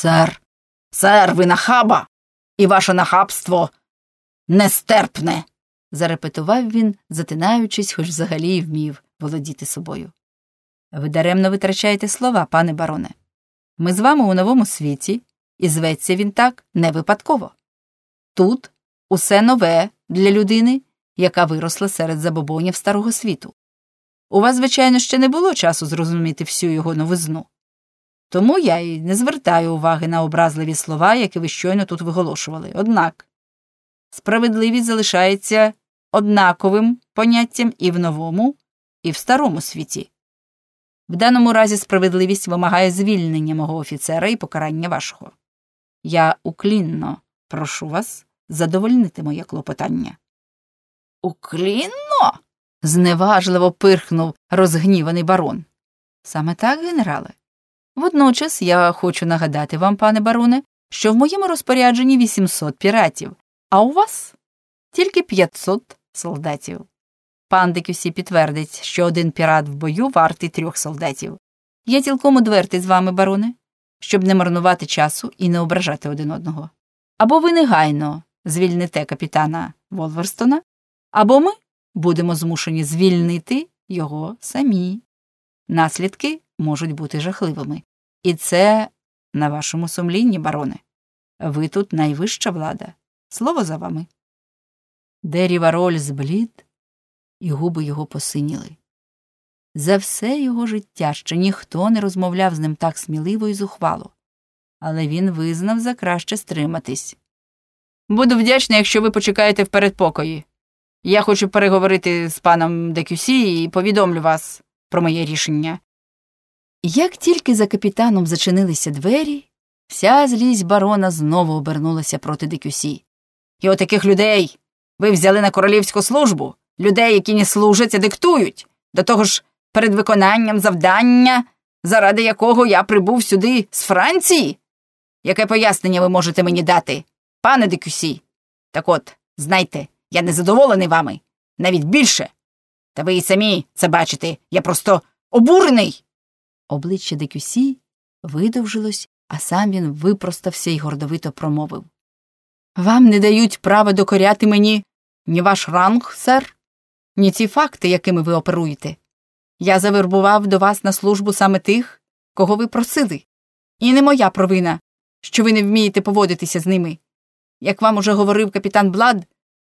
Сер, сер, ви нахаба, і ваше нахабство нестерпне, зарепетував він, затинаючись, хоч взагалі й вмів володіти собою. Ви даремно витрачаєте слова, пане бароне. Ми з вами у новому світі, і зветься він так не випадково. Тут усе нове для людини, яка виросла серед забобонів старого світу. У вас, звичайно, ще не було часу зрозуміти всю його новизну. Тому я й не звертаю уваги на образливі слова, які ви щойно тут виголошували. Однак справедливість залишається однаковим поняттям і в новому, і в старому світі. В даному разі справедливість вимагає звільнення мого офіцера і покарання вашого. Я уклінно прошу вас задовольнити моє клопотання. Уклінно? зневажливо пирхнув розгніваний барон. Саме так, генерале. Водночас я хочу нагадати вам, пане бароне, що в моєму розпорядженні 800 піратів, а у вас тільки 500 солдатів. Пан Декюсі підтвердить, що один пірат в бою вартий трьох солдатів. Я цілком удвертий з вами, бароне, щоб не марнувати часу і не ображати один одного. Або ви негайно звільните капітана Волверстона, або ми будемо змушені звільнити його самі. Наслідки можуть бути жахливими. І це на вашому сумлінні, бароне. Ви тут найвища влада. Слово за вами. Дері Вароль зблід, і губи його посиніли. За все його життя ще ніхто не розмовляв з ним так сміливо і зухвало, але він визнав за краще стриматись. Буду вдячний, якщо ви почекаєте в передпокої. Я хочу переговорити з паном Декюсі і повідомлю вас про моє рішення. Як тільки за капітаном зачинилися двері, вся злість барона знову обернулася проти Декюсі. І отаких людей ви взяли на королівську службу, людей, які не служать, а диктують, до того ж перед виконанням завдання, заради якого я прибув сюди з Франції. Яке пояснення ви можете мені дати, пане Декюсі? Так от, знайте, я не задоволений вами, навіть більше. Та ви і самі це бачите, я просто обурений. Обличчя Декюсі видовжилось, а сам він випростався і гордовито промовив Вам не дають права докоряти мені ні ваш ранг, сер, ні ці факти, якими ви оперуєте. Я завербував до вас на службу саме тих, кого ви просили. І не моя провина, що ви не вмієте поводитися з ними. Як вам уже говорив капітан Блад,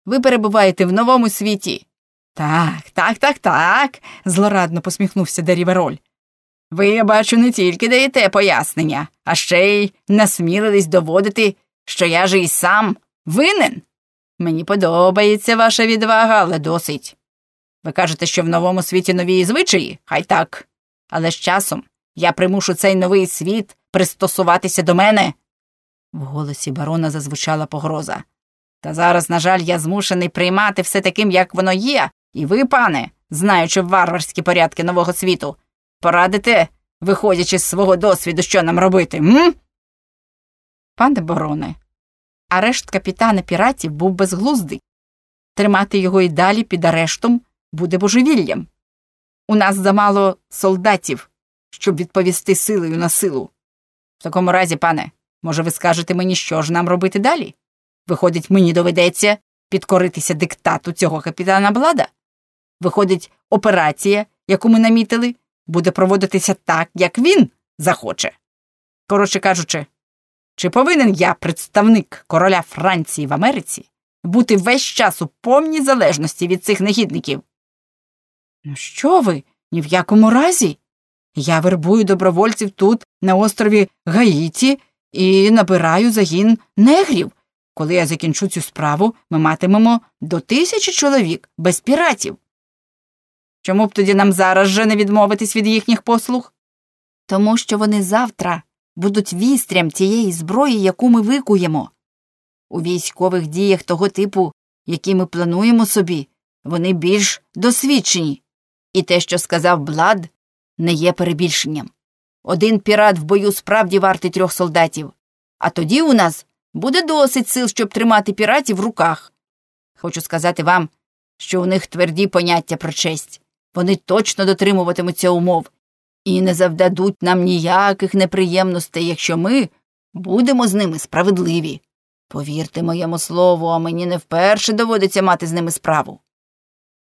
ви перебуваєте в новому світі. Так, так, так, так, злорадно посміхнувся Дері Вероль. Ви, я бачу, не тільки даєте пояснення, а ще й насмілились доводити, що я же й сам винен. Мені подобається ваша відвага, але досить. Ви кажете, що в новому світі нові звичаї? Хай так. Але з часом я примушу цей новий світ пристосуватися до мене. В голосі барона зазвучала погроза. Та зараз, на жаль, я змушений приймати все таким, як воно є, і ви, пане, знаючи варварські порядки нового світу, порадите, виходячи з свого досвіду, що нам робити, м? Пане бароне, арешт капітана піратів був безглуздий. Тримати його і далі під арештом буде божевіллям. У нас замало солдатів, щоб відповісти силою на силу. В такому разі, пане, може, ви скажете мені, що ж нам робити далі? Виходить, мені доведеться підкоритися диктату цього капітана Блада. Виходить, операція, яку ми намітили, буде проводитися так, як він захоче. Коротше кажучи, чи повинен я, представник короля Франції в Америці, бути весь час у повній залежності від цих негідників? Ну, що ви? Ні в якому разі. Я вербую добровольців тут, на острові Гаїті, і набираю загін негрів. Коли я закінчу цю справу, ми матимемо до тисячі чоловік без піратів. Чому б тоді нам зараз же не відмовитись від їхніх послуг? Тому що вони завтра будуть вістрям тієї зброї, яку ми викуємо. У військових діях того типу, які ми плануємо собі, вони більш досвідчені, і те, що сказав Блад, не є перебільшенням. Один пірат в бою справді вартий трьох солдатів, а тоді у нас буде досить сил, щоб тримати піратів в руках. Хочу сказати вам, що у них тверді поняття про честь. Вони точно дотримуватимуться умов і не завдадуть нам ніяких неприємностей, якщо ми Будемо з ними справедливі. Повірте моєму слову, а мені не вперше доводиться мати з ними справу.